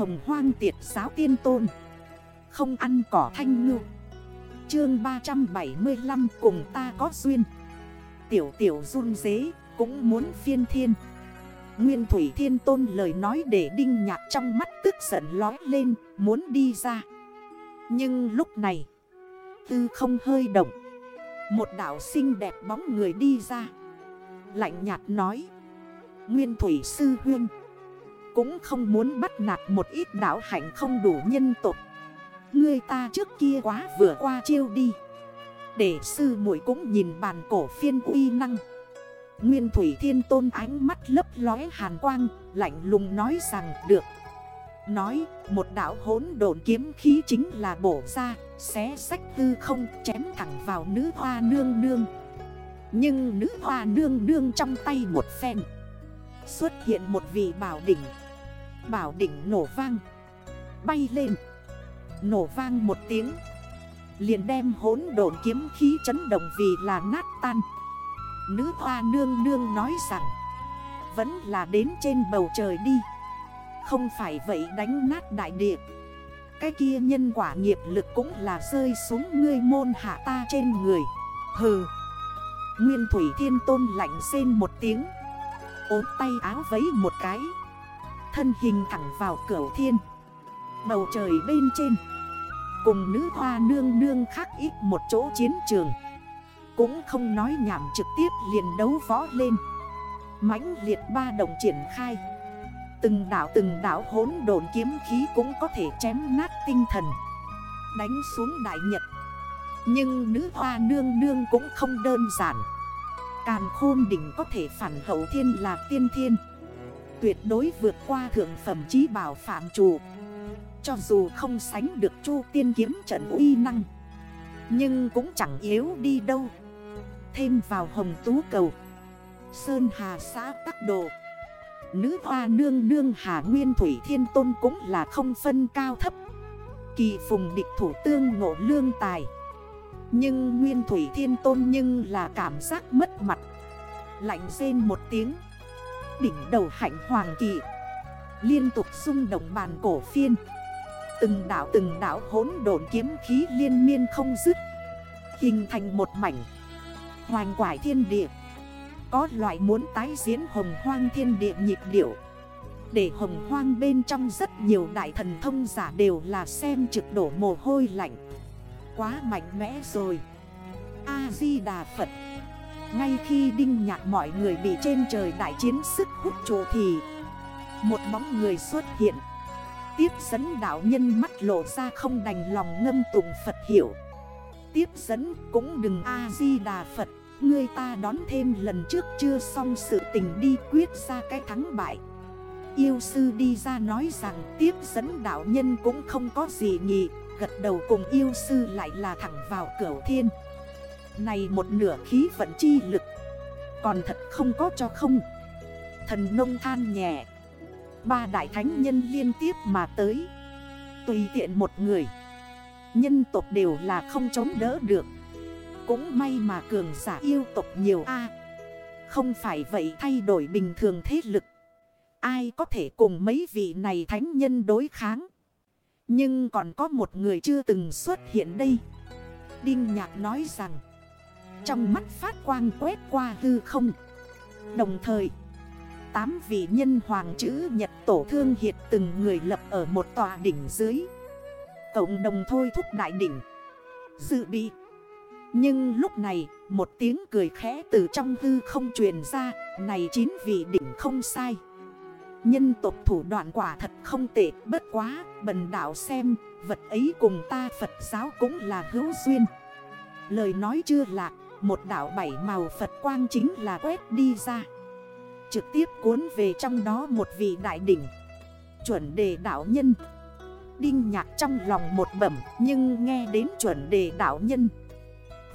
hồng hoang tiệt giáo tiên tôn. Không ăn cỏ thanh ngư. Chương 375 cùng ta có duyên. Tiểu tiểu run dế cũng muốn phiên thiên. Nguyên Thủy Thiên Tôn lời nói để đinh nhạc trong mắt tức giận lói lên, muốn đi ra. Nhưng lúc này, Tư không hơi động. Một đảo xinh đẹp bóng người đi ra. Lạnh nhạt nói, Nguyên Thủy Sư Huyên cũng không muốn bắt nạt một ít đảo hạnh không đủ nhân tục Người ta trước kia quá vừa qua chiêu đi. Để sư muội cũng nhìn bàn cổ phiên uy năng. Nguyên Thủy Thiên Tôn ánh mắt lấp lói hàn quang, Lạnh lùng nói rằng, được. Nói, một đảo hốn độn kiếm khí chính là bổ ra, Xé sách tư không, chém thẳng vào nữ hoa nương nương. Nhưng nữ hoa nương nương trong tay một phen, Xuất hiện một vị bảo đỉnh Bảo đỉnh nổ vang. Bay lên. Nổ vang một tiếng. Liền đem hốn độn kiếm khí chấn động vì là nát tan. Nữ hoa nương nương nói rằng, Vẫn là đến trên bầu trời đi. Không phải vậy đánh nát đại địa. Cái kia nhân quả nghiệp lực cũng là rơi xuống ngươi môn hạ ta trên người. Hừ. Nguyên Thủy Thiên Tôn lạnh xên một tiếng. Ốm tay áo vấy một cái. Thân hình thẳng vào cửa thiên. Bầu trời bên trên, Cùng nữ hoa nương nương khác ít một chỗ chiến trường. Cũng không nói nhảm trực tiếp liền đấu võ lên. Mãnh liệt ba đồng triển khai. Từng đảo từng đảo hốn đồn kiếm khí cũng có thể chém nát tinh thần. Đánh xuống đại nhật. Nhưng nữ hoa nương nương cũng không đơn giản. Càn khôn đỉnh có thể phản hậu thiên là tiên thiên. Tuyệt đối vượt qua thượng phẩm trí bảo phạm chủ. Cho dù không sánh được chu tiên kiếm trận uy năng, Nhưng cũng chẳng yếu đi đâu. Thêm vào hồng tú cầu, Sơn Hà xã tắc đồ, Nữ hoa nương nương Hà Nguyên Thủy Thiên Tôn cũng là không phân cao thấp. Kỳ phùng địch thủ tương ngộ lương tài, Nhưng Nguyên Thủy Thiên Tôn nhưng là cảm giác mất mặt. Lạnh rên một tiếng Đỉnh đầu hạnh hoàng kỳ. Liên tục xung động bàn cổ phiên. Từng đảo từng đảo hốn đồn kiếm khí liên miên không dứt. Hình thành một mảnh. Hoành quải thiên địa. Có loại muốn tái diễn hồng hoang thiên địa nhịp điệu. Để hồng hoang bên trong rất nhiều đại thần thông giả đều là xem trực đổ mồ hôi lạnh. Quá mạnh mẽ rồi. A-di-đà Phật. Ngay khi đinh nhạc mọi người bị trên trời đại chiến sức hút chỗ thì, Một bóng người xuất hiện. Tiếp dẫn đạo nhân mắt lộ ra không đành lòng ngâm tụng Phật hiểu Tiếp dẫn cũng đừng A-di-đà Phật Người ta đón thêm lần trước chưa xong sự tình đi quyết ra cái thắng bại. Yêu sư đi ra nói rằng tiếp dẫn đạo nhân cũng không có gì nhỉ Gật đầu cùng yêu sư lại là thẳng vào cửa thiên. Này một nửa khí vận chi lực. Còn thật không có cho không. Thần nông than nhẹ. Ba đại thánh nhân liên tiếp mà tới. Tùy tiện một người. Nhân tộc đều là không chống đỡ được. Cũng may mà cường giả yêu tộc nhiều a. Không phải vậy thay đổi bình thường thế lực. Ai có thể cùng mấy vị này thánh nhân đối kháng? Nhưng còn có một người chưa từng xuất hiện đây. Đinh Nhạc nói rằng trong mắt phát quang quét qua hư không. Đồng thời, Tám vị nhân hoàng chữ nhật tổ thương hiệt từng người lập ở một tòa đỉnh dưới. Cộng đồng thôi thúc đại đỉnh. Dự bị. Nhưng lúc này, một tiếng cười khẽ từ trong hư không truyền ra, Này chín vị đỉnh không sai. Nhân tộc thủ đoạn quả thật không tệ, bất quá, Bần đảo xem, vật ấy cùng ta Phật giáo cũng là hữu duyên. Lời nói chưa lạc một đảo bảy màu Phật quang chính là quét đi ra. Trực tiếp cuốn về trong đó một vị đại đỉnh. Chuẩn đề đảo nhân. Đinh nhạc trong lòng một bẩm, Nhưng nghe đến chuẩn đề đảo nhân.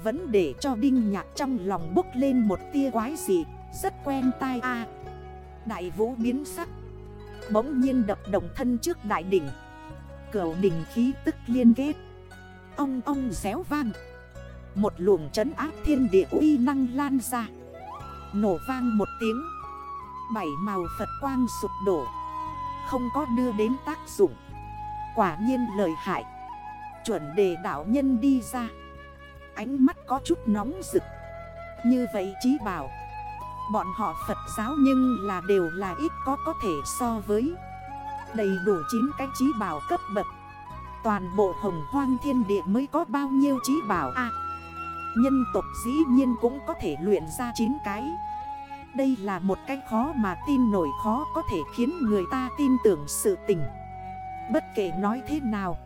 Vẫn để cho đinh nhạc trong lòng bốc lên một tia quái gì Rất quen tai a. Đại vũ biến sắc. Bỗng nhiên đập đồng thân trước đại đỉnh. Cửu đỉnh khí tức liên kết. Ông ông xéo vang. Một luồng trấn áp thiên địa uy năng lan ra. Nổ vang một tiếng. Bảy màu Phật quang sụp đổ. Không có đưa đến tác dụng. Quả nhiên lời hại. Chuẩn đề đạo nhân đi ra. Ánh mắt có chút nóng rực. Như vậy chí bảo. Bọn họ Phật giáo nhưng là đều là ít có có thể so với. Đầy đủ 9 cái chí bảo cấp bậc. Toàn bộ hồng hoang thiên địa mới có bao nhiêu chí bảo à Nhân tộc dĩ nhiên cũng có thể luyện ra 9 cái. Đây là một cái khó mà tin nổi khó có thể khiến người ta tin tưởng sự tình. Bất kể nói thế nào,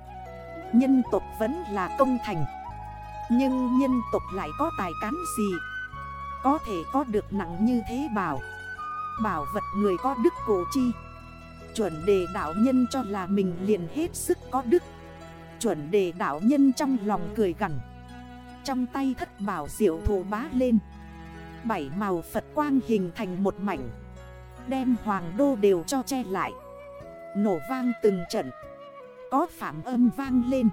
Nhân tộc vẫn là công thành. Nhưng nhân tộc lại có tài cán gì? Có thể có được nặng như thế bảo? Bảo vật người có đức cổ chi? Chuẩn đề đạo nhân cho là mình liền hết sức có đức. Chuẩn đề đạo nhân trong lòng cười gần trong tay thất bảo diệu thủ bá lên. Bảy màu Phật quang hình thành một mảnh. Đem hoàng đô đều cho che lại. Nổ vang từng trận. Có phạm âm vang lên.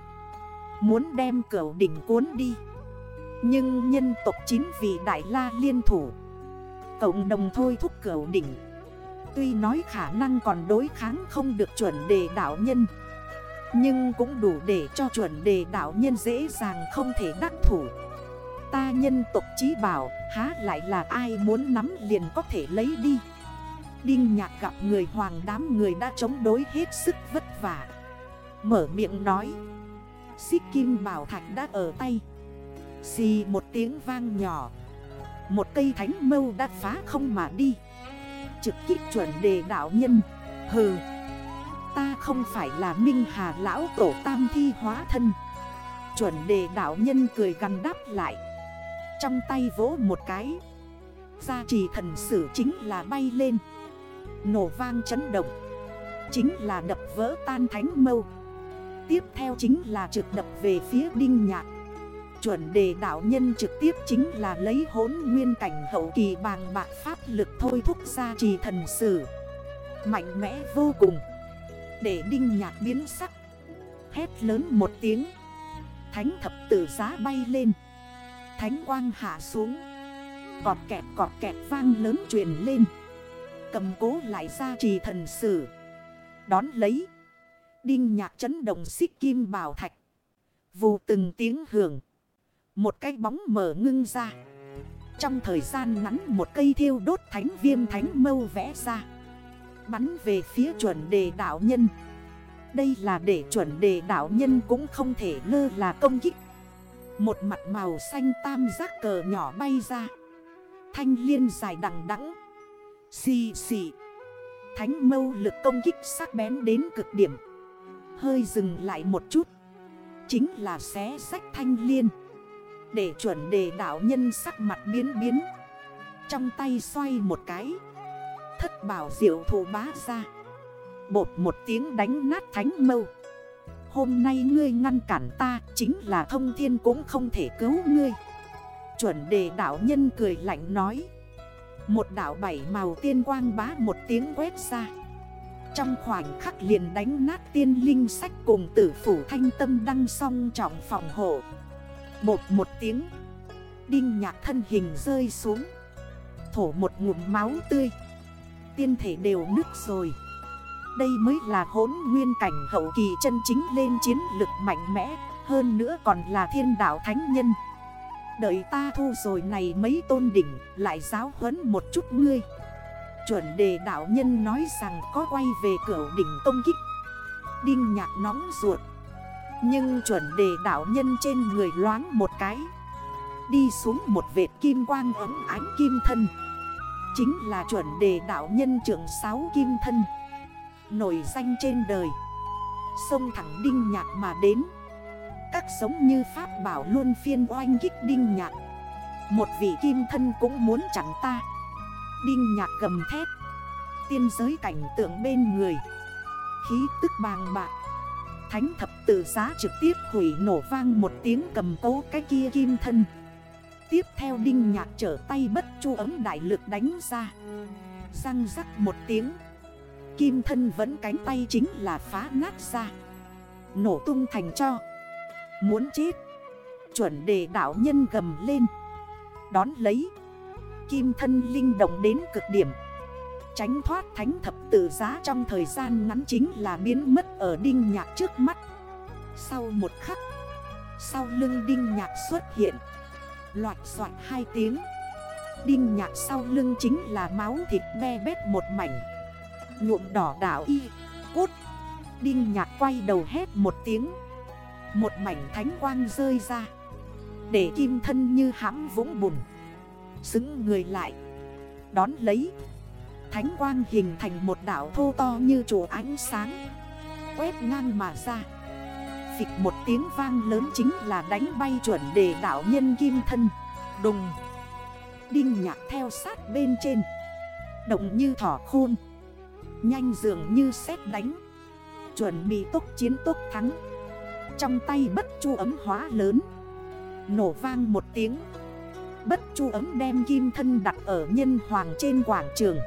Muốn đem cửa đỉnh cuốn đi. Nhưng nhân tộc chín vị đại la liên thủ. Cộng đồng thôi thúc cửa đỉnh. Tuy nói khả năng còn đối kháng không được chuẩn đề đạo nhân. Nhưng cũng đủ để cho chuẩn đề đạo nhân dễ dàng không thể đắc thủ. Ta nhân tộc trí bảo, há lại là ai muốn nắm liền có thể lấy đi. Đinh nhạc gặp người hoàng đám người đã chống đối hết sức vất vả. Mở miệng nói, Xích kim bảo thạch đã ở tay. Xì một tiếng vang nhỏ. Một cây thánh mâu đã phá không mà đi. Trực kích chuẩn đề đạo nhân. Hừ. Ta không phải là Minh Hà Lão Tổ Tam Thi hóa thân. Chuẩn đề đạo nhân cười gắn đáp lại. Trong tay vỗ một cái. Gia trì thần sử chính là bay lên. Nổ vang chấn động. Chính là đập vỡ tan thánh mâu. Tiếp theo chính là trực đập về phía đinh nhạc. Chuẩn đề đạo nhân trực tiếp chính là lấy hốn nguyên cảnh hậu kỳ bàng bạc pháp lực thôi thúc ra trì thần sử. Mạnh mẽ vô cùng. Để đinh nhạc biến sắc. Hét lớn một tiếng. Thánh thập tử giá bay lên. Thánh quang hạ xuống. Cọt kẹt cọt kẹt vang lớn truyền lên. Cầm cố lại ra trì thần sử. Đón lấy. Đinh nhạc chấn động xích kim bảo thạch. Vù từng tiếng hưởng. Một cái bóng mở ngưng ra. Trong thời gian ngắn một cây thiêu đốt thánh viêm thánh mâu vẽ ra. Bắn về phía chuẩn đề đạo nhân. Đây là để chuẩn đề đạo nhân cũng không thể lơ là công kích. Một mặt màu xanh tam giác cờ nhỏ bay ra. Thanh liên dài đằng đẵng. Xì xì. Thánh mâu lực công kích sắc bén đến cực điểm. Hơi dừng lại một chút. Chính là xé sách thanh liên. Để chuẩn đề đạo nhân sắc mặt biến biến. Trong tay xoay một cái. Thất bảo diệu thủ bá ra. Bột một tiếng đánh nát thánh mâu. Hôm nay ngươi ngăn cản ta Chính là thông thiên cũng không thể cứu ngươi. Chuẩn đề đạo nhân cười lạnh nói. Một đảo bảy màu tiên quang bá một tiếng quét ra. Trong khoảnh khắc liền đánh nát tiên linh sách cùng tử phủ thanh tâm đăng song trọng phòng hộ. Một một tiếng. Đinh nhạc thân hình rơi xuống. Thổ một ngụm máu tươi. Tiên thể đều nứt rồi. Đây mới là hốn nguyên cảnh hậu kỳ chân chính lên chiến lực mạnh mẽ, Hơn nữa còn là thiên đạo thánh nhân. Đợi ta thu rồi này mấy tôn đỉnh, Lại giáo huấn một chút ngươi. Chuẩn đề đạo nhân nói rằng có quay về cửa đỉnh công kích. Đinh nhạc nóng ruột. Nhưng chuẩn đề đạo nhân trên người loáng một cái. Đi xuống một vệt kim quang ấm ánh kim thân. Chính là chuẩn đề đạo nhân trưởng sáu kim thân. Nổi danh trên đời. Sông thẳng đinh nhạc mà đến. Các giống như pháp bảo luôn phiên oanh kích đinh nhạc. Một vị kim thân cũng muốn chặn ta. Đinh nhạc gầm thét. Tiên giới cảnh tượng bên người. Khí tức bàng bạc. Thánh thập tử giá trực tiếp hủy nổ vang một tiếng cầm cố cái kia kim thân. Tiếp theo đinh nhạc trở tay bất chu ấm đại lực đánh ra. Răng rắc một tiếng. Kim thân vẫn cánh tay chính là phá nát ra. Nổ tung thành cho. Muốn chết. Chuẩn đề đảo nhân gầm lên. Đón lấy. Kim thân linh động đến cực điểm. Tránh thoát thánh thập tự giá trong thời gian ngắn chính là biến mất ở đinh nhạc trước mắt. Sau một khắc. Sau lưng đinh nhạc xuất hiện. Loạt soạn hai tiếng. Đinh nhạc sau lưng chính là máu thịt me bét một mảnh. Nhuộm đỏ đảo y, Cút. Đinh nhạc quay đầu hét một tiếng. Một mảnh thánh quang rơi ra. Để kim thân như hãm vũng bùn. Xứng người lại. Đón lấy. Thánh quang hình thành một đảo thô to như chùa ánh sáng. Quét ngang mà ra. Phịch một tiếng vang lớn chính là đánh bay chuẩn để đảo nhân kim thân. Đùng. Đinh nhạc theo sát bên trên. Động như thỏ khôn. Nhanh dường như xét đánh. Chuẩn bị tốc chiến tốc thắng. Trong tay bất chu ấm hóa lớn. Nổ vang một tiếng. Bất chu ấm đem kim thân đặt ở nhân hoàng trên quảng trường.